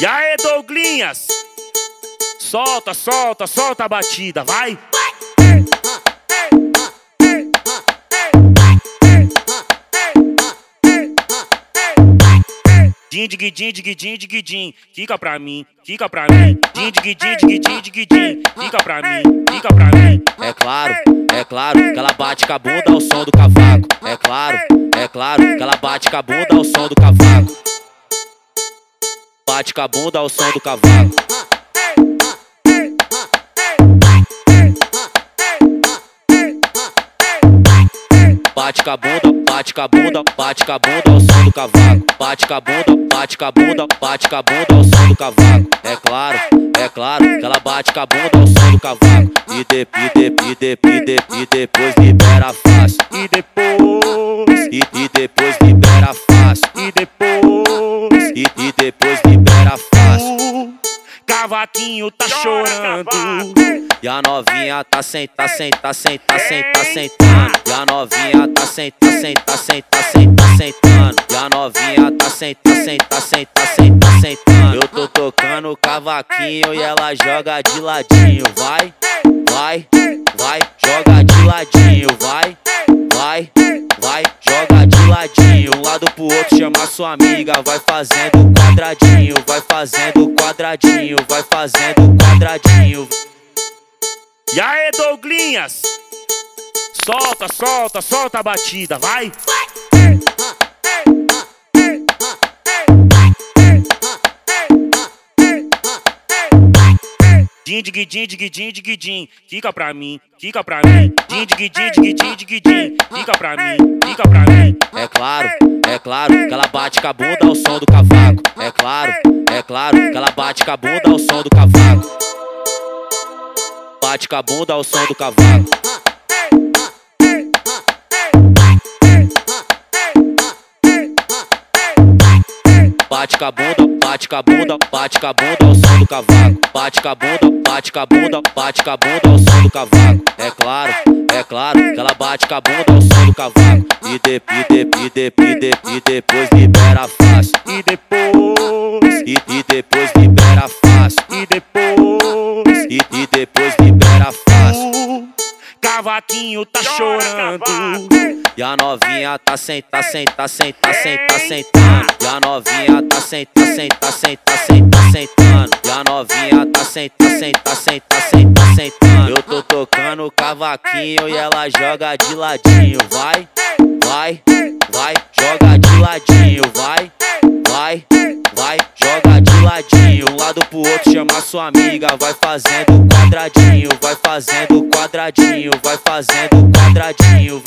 E aí, Douglinhas? Solta, solta, solta a batida, vai! Din, dig, din, dig, din, dig, fica pra mim, fica pra mim. Din, dig, din, dig, din, dig, din, fica pra mim, fica pra mim. É claro, é claro que ela bate com a bunda ao som do cavaco. É claro, é claro que ela bate com a bunda ao som do cavaco. Bate com a bunda ao som do cavaco. Bate com a bunda, bate com a bunda, bate com a bunda ao som do cavaco. Bate com a bunda, bate com a bunda, bate com a bunda ao som do cavaco. É claro, é claro que ela bate com a bunda ao som do cavaco. E de, e de, e de, e de, e depois libera fácil. E depois, E, e depois libera cavaquinho tá chorando. E a novinha tá senta, senta, senta, senta, sentando. E a novinha tá senta, senta, senta, senta, sentando. E a novinha tá senta, senta, senta, senta, sentando. Eu tô tocando cavaquinho e ela joga de ladinho. Vai, vai, vai, joga de ladinho. Vai, vai, vai, joga de ladinho. Um lado pro outro, chama sua amiga. Vai fazendo quadradinho, vai fazendo quadradinho, vai fazendo quadradinho. E aí, Douglinhas? Solta, solta, solta a batida, vai! Din, dig, din, dig, din, dig, din, fica pra mim, fica pra mim. Din, dig, din, dig, din, dig, din, fica pra mim, fica pra mim. É claro, é claro que ela bate com a bunda ao som do cavaco. É claro, é claro que ela bate com a bunda ao som do cavaco. Bate com a bunda ao som do cavaco. Bate com a bunda, bate com a bunda, bate com a bunda ao som do cavaco. Bate com a bunda, bate com a bunda, bate com a bunda ao som do cavaco. É claro, é claro que ela bate com a bunda ao som do cavaco. E de, e de, e de, e de, e depois libera fácil. E depois, E, e depois libera fácil. e depois, E, e depois libera fácil. o cavaquinho tá chorando. E a novinha tá senta, senta, senta, senta, sentando. E a novinha tá senta, senta, senta, senta, sentando. E a novinha tá senta, senta, senta, senta, sentando. Eu tô tocando cavaquinho e ela joga de ladinho. Vai, vai, vai, joga de ladinho. Vai, vai, vai, joga de ladinho. Um lado pro outro, chama sua amiga. Vai fazendo quadradinho, vai fazendo quadradinho, vai fazendo quadradinho.